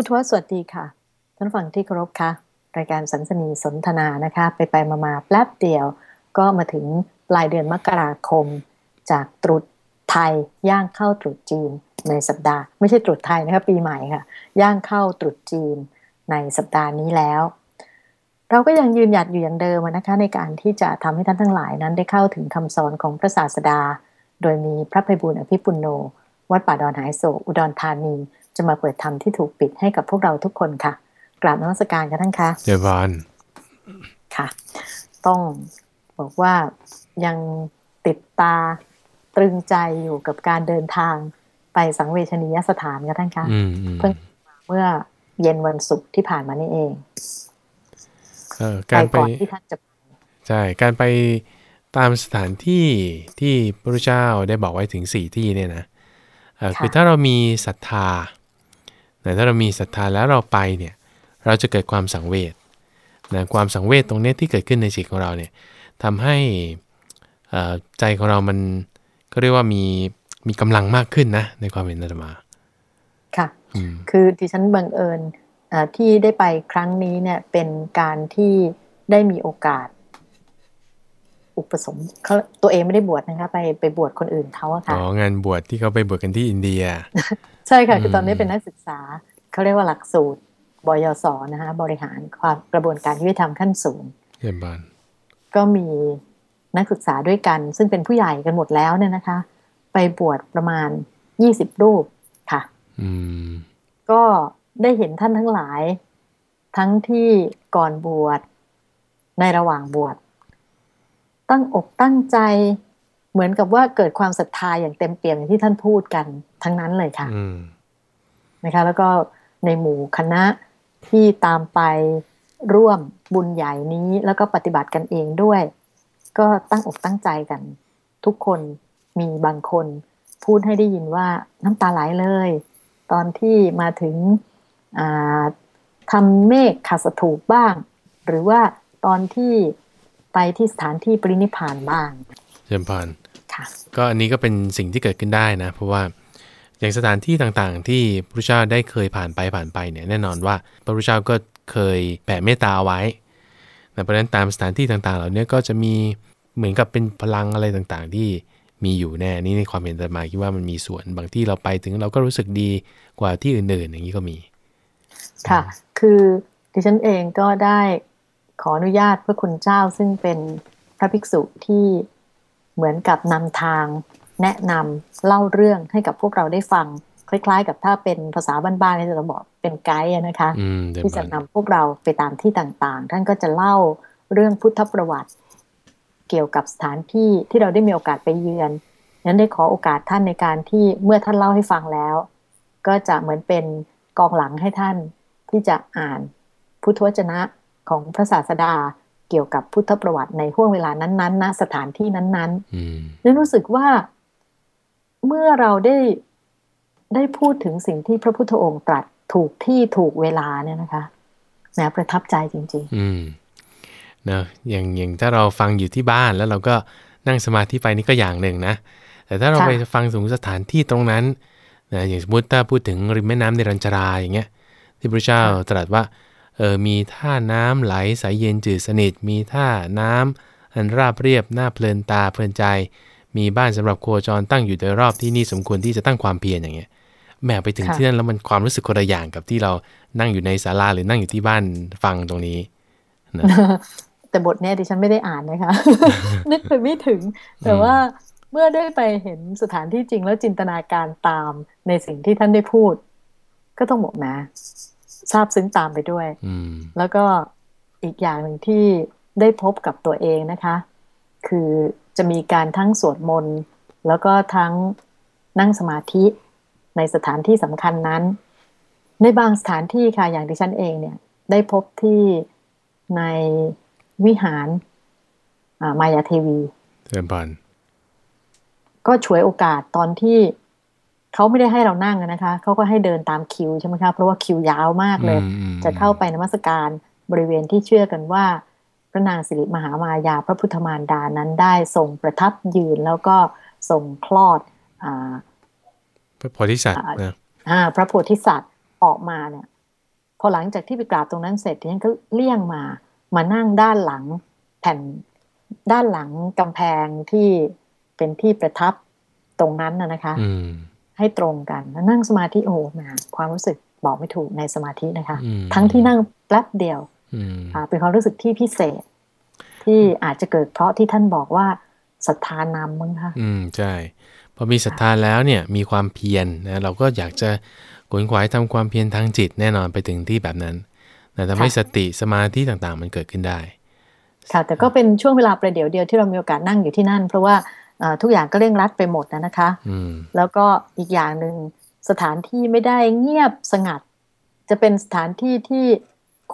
ผู้ทวสวัสดีค่ะ ท่านฟังที่เคารพค่ะ รายการสันสนีสนทนานะคะ ไปไปมามาแป๊บเดียว ก็มาถึงปลายเดือนมกราคม จากตรุษไทยย่างเข้าตรุษจีนในสัปดาห์ ไม่ใช่ตรุษไทยนะคะปีใหม่ค่ะ ย่างเข้าตรุษจีนในสัปดาห์นี้แล้ว เราก็ยังยืนหยัดอยู่อย่างเดิมนะคะ ในการที่จะทำให้ท่านทั้งหลายนั้นได้เข้าถึงคำสอนของพระศาสดา โดยมีพระภัยบุญอภิปุโน วัดป่าดอนหายโศกอุดรธานี จะมาเปิดธรรมที่ถูกปิดให้กับพวกเราทุกคนค่ะ กราบนมัสการกันท่านคะเดี๋ยวบานค่ะ ต้องบอกว่ายังติดตาตรึงใจอยู่กับการเดินทางไปสังเวชนียสถานกันท่านคะอืมอืมเพิ่งเมื่อเย็นวันศุกร์ที่ผ่านมานี่เองเออไปการไปก่อนที่ท่านจะใช่การไปตามสถานที่ที่พระพุทธเจ้าได้บอกไว้ถึงสี่ที่เนี่ยนะเออคือถ้าเรามีศรัทธา นะถ้าเรามีศรัทธาแล้วเราไปเนี่ยเราจะเกิดความสังเวชนะความสังเวชตรงเนี้ยที่เกิดขึ้นในจิตของเราเนี่ยทำให้เอ่อใจของเรามันก็เรียกว่ามีมีกำลังมากขึ้นนะ ในความเห็นอาตมา ค่ะอืมคือดิฉันบังเอิญเอ่อที่ได้ไปครั้งนี้เนี่ยเป็นการที่ได้มีโอกาส อุปสมเขาตัวเองไม่ได้บวชนะคะ ไปไปบวชคนอื่นเขาอะอ๋ค่ะองานบวชที่เขาไปบวชกันที่อินเดีย ใช่ค่ะ คือมตอนนี้เป็นนักศึกษาเขาเรียกว่าหลักสูตรบยศนะคะบริหารความกระบวนการยุติธรรมขั้นสูงเยี่ยมบานก็มีนักศึกษาด้วยกัน ซึ่งเป็นผู้ใหญ่กันหมดแล้วเนี่ยนะคะ ไปบวชประมาณยี่สิบรูปค่ะอืมก็ได้เห็นท่านทั้งหลาย ทั้งที่ก่อนบวชในระหว่างบวช ตั้งอกตั้งใจ เหมือนกับว่าเกิดความศรัทธาอย่างเต็มเปี่ยมอย่างที่ท่านพูดกันทั้งนั้นเลยค่ะอืมนะคะ แล้วก็ในหมู่คณะที่ตามไปร่วมบุญใหญ่นี้แล้วก็ปฏิบัติกันเองด้วย ก็ตั้งอกตั้งใจกัน ทุกคนมีบางคนพูดให้ได้ยินว่าน้ำตาไหลเลย ตอนที่มาถึงอ่าทำเมฆขัดสถูปบ้าง หรือว่าตอนที่ ไปที่สถานที่ปรินิพพานบ้างเยี่ยมบานค่ะก็อันนี้ก็เป็นสิ่งที่เกิดขึ้นได้นะ เพราะว่าอย่างสถานที่ต่างๆ ที่พระพุทธเจ้าได้เคยผ่านไปผ่านไปเนี่ยแน่นอนว่าพระพุทธเจ้าก็เคยแผ่เมตตาเอาไว้นะเพราะฉะนั้นตามสถานที่ต่างๆ เหล่านี้ก็จะมีเหมือนกับเป็นพลังอะไรต่างๆ ที่มีอยู่แน่นี่ในความเห็นแต่มาคิดว่ามันมีส่วนบางที่เราไปถึงเราก็รู้สึกดีกว่าที่อื่นๆ อย่างนี้ก็มี ค่ะ คือดิฉันเองก็ได้ ขออนุญาตพระคุณเจ้าซึ่งเป็นพระภิกษุที่เหมือนกับนำทาง แนะนำเล่าเรื่องให้กับพวกเราได้ฟัง คล้ายๆ กับถ้าเป็นภาษาบ้านๆที่จะบอกเป็นไกด์อะนะคะอืมเยี่ยมที่จะบานนำพวกเราไปตามที่ต่างๆ ท่านก็จะเล่าเรื่องพุทธประวัติ เกี่ยวกับสถานที่ที่เราได้มีโอกาสไปเยือนนั้นได้ขอโอกาสท่านในการที่เมื่อท่านเล่าให้ฟังแล้ว ก็จะเหมือนเป็นกองหลังให้ท่านที่จะอ่านพุทธวจนะ ของพระศาสดาเกี่ยวกับพุทธประวัติในห่วงเวลานั้นๆณสถานที่นั้นๆอืมนึกรู้สึกว่าเมื่อเราได้ได้พูดถึงสิ่งที่พระพุทธองค์ตรัสถูกที่ถูกเวลาเนี่ยนะคะแหมประทับใจจริงอืมเนอะอย่างอย่างถ้าเราฟังอยู่ที่บ้านแล้วเราก็นั่งสมาธิไปนี่ก็อย่างหนึ่งนะ แต่ถ้าเราค่ะไปฟังถึงสถานที่ตรงนั้นนะอย่างสมมติถ้าพูดถึงริมแม่น้ำในรัญชราอย่างเงี้ยที่พระเจ้าตรัสว่า เออมีท่าน้ำไหลใสเย็นจืดสนิท มีท่าน้ำอันราบเรียบน่าเพลินตาเพลินใจ มีบ้านสำหรับโคจรตั้งอยู่โดยรอบที่นี่สมควรที่จะตั้งความเพียรอย่างเงี้ยแหม่ไปถึงค่ะที่นั่นแล้วมันความรู้สึกคนละอย่างกับที่เรานั่งอยู่ในศาลาหรือนั่งอยู่ที่บ้านฟังตรงนี้นะๆแต่บทเนี้ยดิฉันไม่ได้อ่านนะคะ นึกไปไม่ถึง แต่ว่าเมื่อได้ไปเห็นสถานที่จริงแล้วจินตนาการตามในสิ่งที่ท่านได้พูด ก็ต้องบอกนะ ทราบซึ้งตามไปด้วยอืมแล้วก็อีกอย่างหนึ่งที่ได้พบกับตัวเองนะคะ คือจะมีการทั้งสวดมนต์แล้วก็ทั้งนั่งสมาธิในสถานที่สำคัญนั้น ในบางสถานที่ค่ะอย่างดิฉันเองเนี่ย ได้พบที่ในวิหารอ่ามายาเทวีเชิญพรก็ฉวยโอกาสตอนที่ เขาไม่ได้ให้เรานั่งอะนะคะเขาก็ให้เดินตามคิวใช่ไหมคะเพราะว่าคิวยาวมากเลยอืมอืมจะเข้าไปนมัสการบริเวณที่เชื่อกันว่า พระนางสิริมหามายาพระพุทธมารดานั้นได้ทรงประทับยืนแล้วก็ทรงคลอดอาพระโพธิสัตว์อ่านะอ่าพระโพธิสัตว์ออกมาเนี่ย พอหลังจากที่ไปกราบตรงนั้นเสร็จที่ฉันก็เลี่ยงมามานั่งด้านหลังแผ่นด้านหลังกำแพงที่เป็นที่ประทับตรงนั้นนะนะคะอืม ให้ตรงกันแล้วนั่งสมาธิโอ้โหแหมความรู้สึกบอกไม่ถูกในสมาธินะคะอืมทั้งที่นั่งแป๊บเดียวอืมอ่าเป็นความรู้สึกที่พิเศษ ที่อาจจะเกิดเพราะที่ท่านบอกว่าศรัทธานำมั้งคะอืมใช่พอมีศรัทธาแล้วเนี่ยมีความเพียรนะเราก็อยากจะขวนขวายทำความเพียรทางจิตแน่นอนไปถึงที่แบบนั้นนะทำให้สติสมาธิต่างๆ มันเกิดขึ้นได้ ค่ะแต่ก็เป็นช่วงเวลาประเดี๋ยวเดียวที่เรามีโอกาสนั่งอยู่ที่นั่น เพราะว่าเอ่อ ทุกอย่างก็เร่งรัดไปหมดนะนะคะอืมแล้วก็อีกอย่างหนึ่งสถานที่ไม่ได้เงียบสงัด จะเป็นสถานที่ที่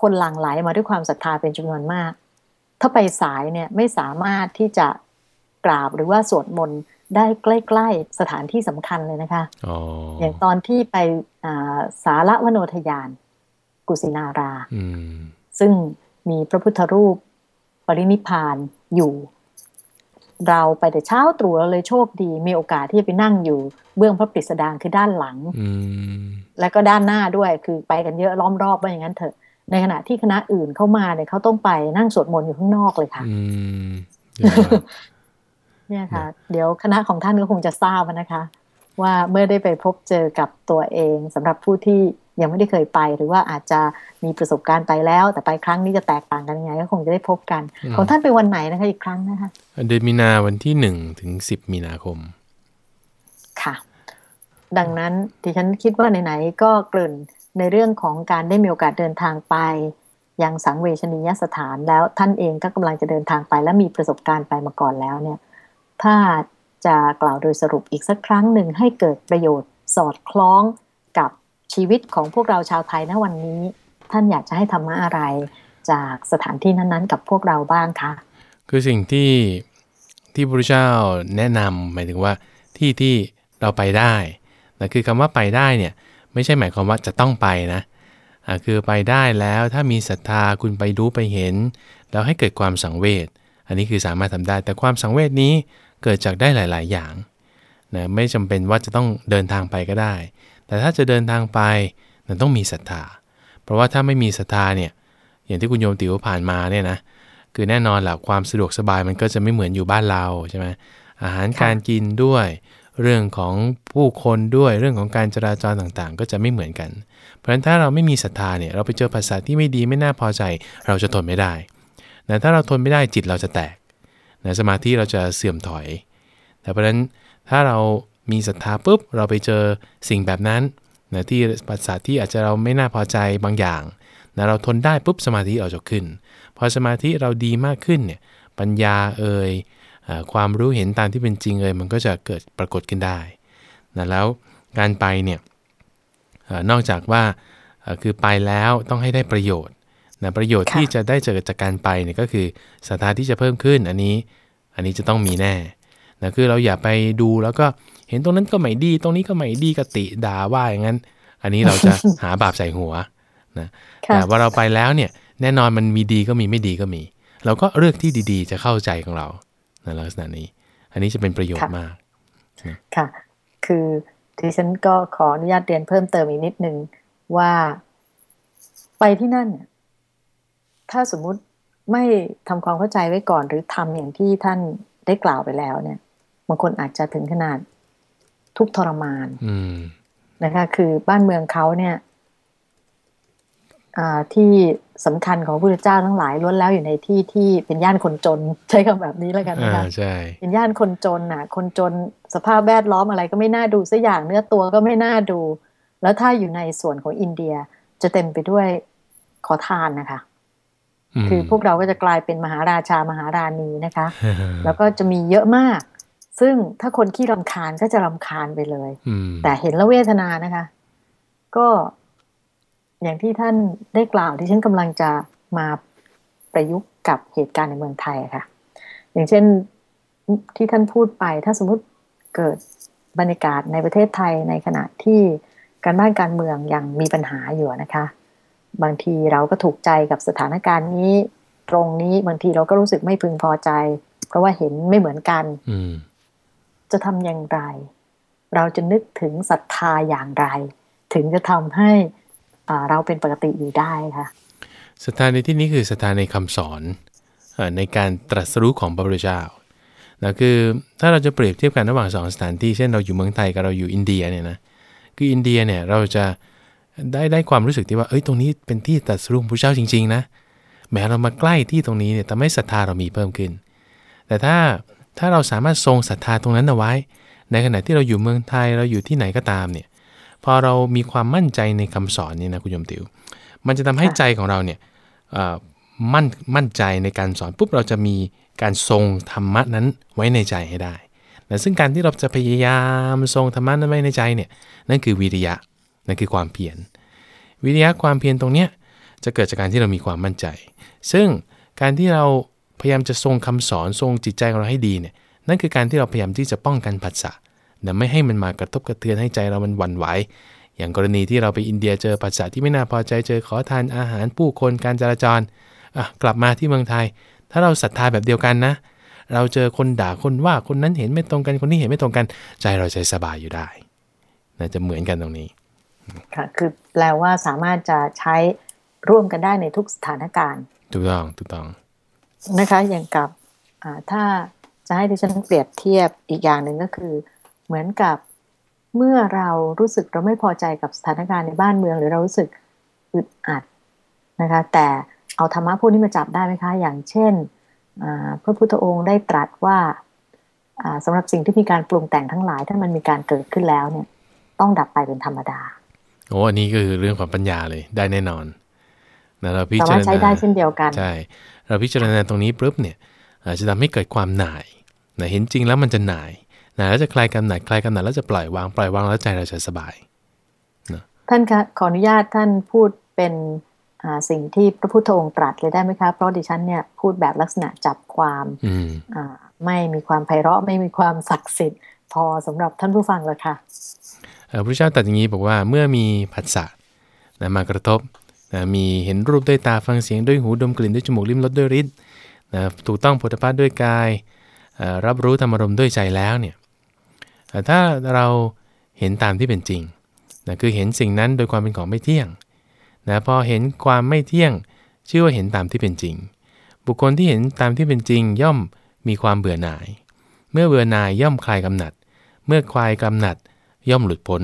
คนหลั่งไหลมาด้วยความศรัทธาเป็นจำนวนมาก ถ้าไปสายเนี่ยไม่สามารถที่จะกราบหรือว่าสวดมนต์ได้ใกล้ๆสถานที่สำคัญเลยนะคะอ๋ออย่างตอนที่ไปอ่าสารวโนทยาน กุสินาราอืมซึ่งมีพระพุทธรูปปรินิพพานอยู่ เราไปแต่เช้าตรู่เราเลยโชคดี มีโอกาสที่จะไปนั่งอยู่เบื้องพระปริศดางคือด้านหลังอืมและก็ด้านหน้าด้วยคือไปกันเยอะล้อมรอบว่าอย่างนั้นเถอะ ในขณะที่คณะอื่นเข้ามาเนี่ยเขาต้องไปนั่งสวดมนต์อยู่ข้างนอกเลยค่ะอืมเดี๋ยวก่อนเนี่ยค่ะ เดี๋ยวคณะของท่านก็คงจะทราบนะคะ ว่าเมื่อได้ไปพบเจอกับตัวเองสำหรับผู้ที่ ยังไม่ได้เคยไป หรือว่าอาจจะมีประสบการณ์ไปแล้ว แต่ไปครั้งนี้จะแตกต่างกันยังไงก็คงจะได้พบกัน ของท่านไปวันไหนนะคะอีกครั้งนะคะเดือนมีนาวันที่หนึ่งถึงสิบมีนาคม ค่ะ ดังนั้นดิฉันคิดว่าไหนๆก็เกริ่นในเรื่องของการได้มีโอกาสเดินทางไปยังสังเวชนียสถานแล้วท่านเองก็กำลังจะเดินทางไปและมีประสบการณ์ไปมาก่อนแล้วเนี่ย ถ้าจะกล่าวโดยสรุปอีกสักครั้งหนึ่งให้เกิดประโยชน์สอดคล้องกับ ชีวิตของพวกเราชาวไทยณวันนี้ ท่านอยากจะให้ธรรมะอะไรจากสถานที่นั้นๆ กับพวกเราบ้างคะ คือสิ่งที่ที่พระพุทธเจ้าแนะนำหมายถึงว่าที่ที่เราไปได้นะคือคำว่าไปได้เนี่ยไม่ใช่หมายความว่าจะต้องไปนะอ่าคือไปได้แล้วถ้ามีศรัทธาคุณไปรู้ไปเห็น แล้วให้เกิดความสังเวชอันนี้คือสามารถทำได้ แต่ความสังเวชนี้เกิดจากได้หลาย ๆ อย่างนะไม่จำเป็นว่าจะต้องเดินทางไปก็ได้ แต่ถ้าจะเดินทางไปมันต้องมีศรัทธา เพราะว่าถ้าไม่มีศรัทธาเนี่ย อย่างที่คุณโยมติ๋วผ่านมาเนี่ยนะ คือแน่นอนแหละความสะดวกสบายมันก็จะไม่เหมือนอยู่บ้านเราใช่ไหมอาหารการกินด้วย เรื่องของผู้คนด้วย เรื่องของการจราจรต่างๆ ก็จะไม่เหมือนกัน เพราะฉะนั้นถ้าเราไม่มีศรัทธาเนี่ย เราไปเจอภาษาที่ไม่ดีไม่น่าพอใจ เราจะทนไม่ได้นะถ้าเราทนไม่ได้จิตเราจะแตกนะสมาธิเราจะเสื่อมถอย แต่เพราะฉะนั้นถ้าเรา มีศรัทธาปุ๊บเราไปเจอสิ่งแบบนั้นนะที่ภาษาที่อาจจะเราไม่น่าพอใจบางอย่างนะเราทนได้ปุ๊บสมาธิเราจะขึ้น พอสมาธิเราดีมากขึ้นเนี่ยปัญญาเอ่ยเอ่อความรู้เห็นตามที่เป็นจริงเอ่ยมันก็จะเกิดปรากฏขึ้นได้นะแล้วการไปเนี่ยเอ่อนอกจากว่าเอ่อคือไปแล้วต้องให้ได้ประโยชน์นะประโยชน์ค่ะที่จะได้เจอจากการไปเนี่ยก็คือศรัทธาที่จะเพิ่มขึ้นอันนี้อันนี้จะต้องมีแน่นะคือเราอย่าไปดูแล้วก็ เห็นตรงนั้นก็ไม่ดี ตรงนี้ก็ไม่ดีกติด่าว่าอย่างนั้น อันนี้เราจะหาบาปใส่หัวนะค่ะแต่ว่าเราไปแล้วเนี่ย แน่นอนมันมีดีก็มีไม่ดีก็มี เราก็เลือกที่ดีๆ จะเข้าใจของเราในลักษณะนี้ อันนี้จะเป็นประโยชน์มากค่ะ คือที่ฉันก็ขออนุญาตเรียนเพิ่มเติมอีกนิดนึงว่าไปที่นั่นเนี่ยถ้าสมมุติไม่ทำความเข้าใจไว้ก่อนหรือทำอย่างที่ท่านได้กล่าวไปแล้วเนี่ยบางคนอาจจะถึงขนาด ทุกข์ทรมานอืมนะคะ คือบ้านเมืองเขาเนี่ยอ่าที่สำคัญของพระพุทธเจ้าทั้งหลายล้วนแล้วอยู่ในที่ที่เป็นย่านคนจน ใช้คำแบบนี้แล้วกันนะอ่าคะใช่เป็นย่านคนจนน่ะ คนจนสภาพแวดล้อมอะไรก็ไม่น่าดูสักอย่างเนื้อตัวก็ไม่น่าดู แล้วถ้าอยู่ในส่วนของอินเดียจะเต็มไปด้วยขอทานนะคะมคือพวกเราก็จะกลายเป็นมหาราชามหาราณีนะคะ แล้วก็จะมีเยอะมาก ซึ่งถ้าคนขี้รำคาญก็จะรำคาญไปเลยอืมแต่เห็นแล้วเวทนานะคะ ก็อย่างที่ท่านได้กล่าวที่ฉันกำลังจะมาประยุกต์กับเหตุการณ์ในเมืองไทยอะค่ะ อย่างเช่นที่ท่านพูดไป ถ้าสมมุติเกิดบรรยากาศในประเทศไทยในขณะที่การบ้านการเมืองยังมีปัญหาอยู่นะคะ บางทีเราก็ถูกใจกับสถานการณ์นี้ ตรงนี้บางทีเราก็รู้สึกไม่พึงพอใจ เพราะว่าเห็นไม่เหมือนกันอืม จะทำอย่างไร เราจะนึกถึงศรัทธาอย่างไร ถึงจะทำให้เราเป็นปกติอยู่ได้ค่ะศรัทธาในที่นี้คือศรัทธาในคำสอนในการตรัสรู้ของพระพุทธเจ้านะคือถ้าเราจะเปรียบเทียบกันระหว่างสองสถานที่เช่นเราอยู่เมืองไทยกับเราอยู่อินเดียเนี่ยนะคืออินเดียเนี่ยเราจะได้ได้ความรู้สึกที่ว่าเอ้ยตรงนี้เป็นที่ตรัสรู้พระเจ้าจริง ๆ นะแม้เรามาใกล้ที่ตรงนี้เนี่ยทำให้ศรัทธาเรามีเพิ่มขึ้น แต่ถ้า ถ้าเราสามารถทรงศรัทธาตรงนั้นเอาไว้ ในขณะที่เราอยู่เมืองไทยเราอยู่ที่ไหนก็ตามเนี่ยพอเรามีความมั่นใจในคำสอนเนี่ยนะคุณยมติว มันจะทำให้ใจของเราเนี่ยมั่นมั่นใจในการสอนปุ๊บเราจะมีการทรงธรรมะนั้นไว้ในใจให้ได้แต่ซึ่งการที่เราจะพยายามทรงธรรมะนั้นไว้ในใจเนี่ยนั่นคือวิริยะนั่นคือความเพียรวิริยะความเพียรตรงเนี้ยจะเกิดจากการที่เรามีความมั่นใจ ซึ่งการที่เรา พยายามจะทรงคำสอนทรงจิตใจของเราให้ดีเนี่ยนั่นคือการที่เราพยายามที่จะป้องกันผัสสะนะไม่ให้มันมากระทบกระเทือนให้ใจเรามันหวั่นไหวอย่างกรณีที่เราไปอินเดียเจอปัสสะที่ไม่น่าพอใจเจอขอทานอาหารผู้คนการจราจรอะกลับมาที่เมืองไทย ถ้าเราศรัทธาแบบเดียวกันนะ เราเจอคนด่าคนว่าคนนั้นเห็นไม่ตรงกันคนนี้เห็นไม่ตรงกัน ใจเราใจสบายอยู่ได้น่าจะเหมือนกันตรงนี้ค่ะคือแปลว่าสามารถจะใช้ร่วมกันได้ในทุกสถานการณ์ถูกต้องถูกต้อง นะคะอย่างกับถ้าจะให้ดิฉันเปรียบเทียบอีกอย่างหนึ่งก็คือ เหมือนกับเมื่อเรารู้สึกเราไม่พอใจกับสถานการณ์ในบ้านเมือง หรือเรารู้สึกอึดอัดนะคะ แต่เอาธรรมะพวกนี้มาจับได้ไหมคะ อย่างเช่นพระพุทธองค์ได้ตรัสว่าสำหรับสิ่งที่มีการปรุงแต่งทั้งหลาย ถ้ามันมีการเกิดขึ้นแล้วเนี่ย ต้องดับไปเป็นธรรมดาโอ้อันนี้ก็คือเรื่องของปัญญาเลยได้แน่นอน นะเราพิจารณาใช้ได้เช่นเดียวกันใช่เราพิจารณาตรงนี้ปุ๊บเนี่ยจะทำให้เกิดความหน่ายนะเห็นจริงแล้วมันจะหน่ายนะแล้วจะคลายกำหนัดคลายกำหนัดแล้วจะปล่อยวางปล่อยวางแล้วใจเราจะสบายนะท่านคะขออนุญาตท่านพูดเป็นสิ่งที่พระพุทธองค์ตรัสเลยได้ไหมคะ เพราะดิฉันเนี่ยพูดแบบลักษณะจับความไม่มีความไพเราะไม่มีความศักดิ์สิทธิ์ พอสำหรับท่านผู้ฟังเลยค่ะพระเจ้าตรัสอย่างนี้บอกว่าเมื่อมีผัสสะนะมากระทบนะ มีเห็นรูปด้วยตาฟังเสียงด้วยหูดมกลิ่นด้วยจมูกลิ้มรสด้วยฤทธิ์นถูกต้องพุทธภาพด้วยกาย รับรู้ธรรมรมด้วยใจแล้วเนี่ยถ้าเราเห็นตามที่เป็นจริงนะคือเห็นสิ่งนั้นโดยความเป็นของไม่เที่ยงนะพอเห็นความไม่เที่ยง ชื่อว่าเห็นตามที่เป็นจริง บุคคลที่เห็นตามที่เป็นจริงย่อมมีความเบื่อหน่าย เมื่อเบื่อหน่ายย่อมคลายกำหนัด เมื่อคลายกำหนัดย่อมหลุดพ้น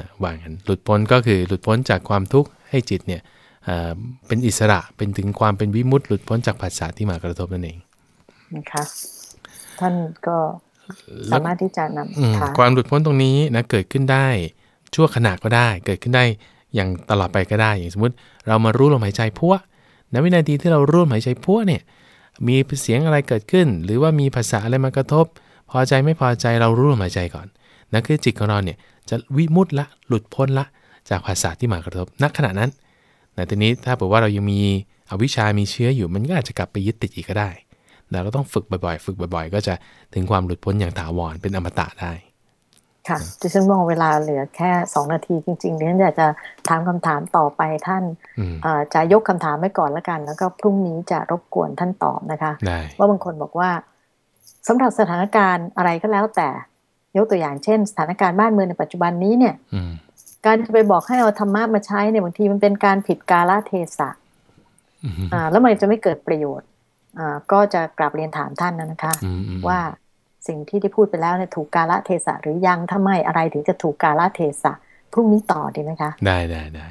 นะว่างั้นหลุดพ้นก็คือหลุดพ้นจากความทุกข์ให้จิตเนี่ยเป็นอิสระเป็นถึงความเป็นวิมุตติหลุดพ้นจากภาษาที่มากระทบนั่นเองนะคะท่านก็สามารถที่จะนำความหลุดพ้นตรงนี้นะเกิดขึ้นได้ชั่วขณะก็ได้ เกิดขึ้นได้อย่างตลอดไปก็ได้อย่างสมมติ เรามารู้ลมหายใจพัวในวินาทีที่เรารู้ลมหายใจพัวเนี่ยมีเสียงอะไรเกิดขึ้น หรือว่ามีภาษาอะไรมากระทบ พอใจไม่พอใจเรารู้ลมหายใจก่อนนั่นคือจิตของเราเนี่ย จะวิมุตละหลุดพ้นละจากภาษาที่มากระทบณขณะนั้นแต่ทีนี้ถ้าบอกว่าเรายังมีอวิชามีเชื้ออยู่มันก็อาจจะกลับไปยึดติดอีกก็ได้แต่เราต้องฝึกบ่อยๆ ฝึกบ่อยๆ ก็จะถึงความหลุดพ้นอย่างถาวรเป็นอมตะได้ ค่ะดิฉันมองเวลาเหลือแค่สองนาทีจริงๆดิฉันอยากจะถามคำถามต่อไปท่านจะยกคำถามไว้ก่อนแล้วกัน แล้วก็พรุ่งนี้จะรบกวนท่านตอบนะคะ ว่าบางคนบอกว่าสำหรับสถานการณ์อะไรก็แล้วแต่ ยกตัวอย่างเช่น สถานการณ์บ้านเมืองในปัจจุบันนี้เนี่ยการจะไปบอกให้เอาธรรมะมาใช้เนี่ยบางทีมันเป็นการผิดกาลเทศะอ่าแล้วมันจะไม่เกิดประโยชน์ก็จะกลับเรียนถามท่านนะคะ ว่าสิ่งที่ได้พูดไปแล้วเนี่ยถูกกาลเทศะ หรือยังถ้าไม่อะไรถึงจะถูกกาลเทศะพรุ่งนี้ต่อดีไหมคะ ได้ได้ได้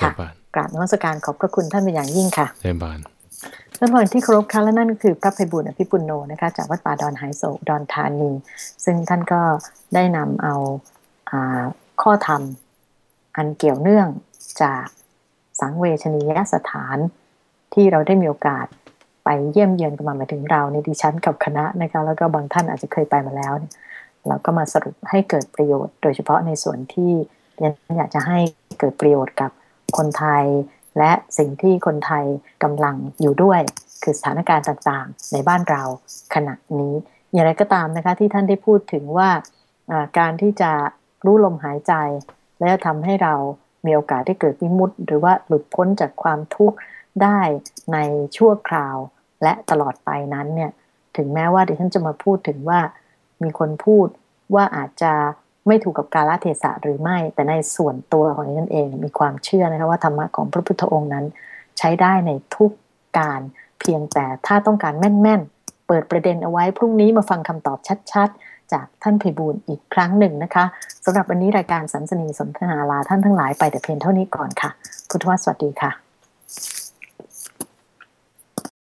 ค่ะกราบนมัสการขอบพระคุณท่านเป็นอย่างยิ่งค่ะเรียนบาน ท่านผู้ที่เคารพค่ะและนั่นก็คือพระภัยบุญอภิปุโนนะคะ จากวัดป่าดอนไฮโซดอนธานี ซึ่งท่านก็ได้นำเอาข้อธรรม อันเกี่ยวเนื่องจากสังเวชนียสถานที่เราได้มีโอกาสไปเยี่ยมเยือนกันมาหมายถึงเราในดิฉันกับคณะนะคะแล้วก็บางท่านอาจจะเคยไปมาแล้วเราก็มาสรุปให้เกิดประโยชน์ โดยเฉพาะในส่วนที่เรียนอยากจะให้เกิดประโยชน์กับคนไทย และสิ่งที่คนไทยกำลังอยู่ด้วย คือสถานการณ์ต่างๆ ในบ้านเราขณะนี้ อย่างไรก็ตามนะคะที่ท่านได้พูดถึงว่าการที่จะรู้ลมหายใจ และทำให้เรามีโอกาสได้เกิดวิมุตต์หรือว่าหลุดพ้นจากความทุกข์ได้ในชั่วคราว และตลอดไปนั้นเนี่ยถึงแม้ว่าดิฉันจะมาพูดถึงว่ามีคนพูดว่าอาจจะ ไม่ถูกกับกาลเทศะหรือไม่ แต่ในส่วนตัวของนันเองมีความเชื่อนะคะว่าธรรมะของพระพุทธองค์นั้น ใช้ได้ในทุกการเพียงแต่ถ้าต้องการแม่นๆ เปิดประเด็นเอาไว้พรุ่งนี้มาฟังคำตอบชัดๆ จากท่านเพบูลอีกครั้งหนึ่งนะคะสำหรับวันนี้รายการสันสนีสนทนาลาท่านทั้งหลายไปแต่เพียงเท่านี้ก่อนค่ะ พุทธวสวัสดีค่ะ